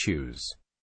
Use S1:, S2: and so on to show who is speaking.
S1: choose.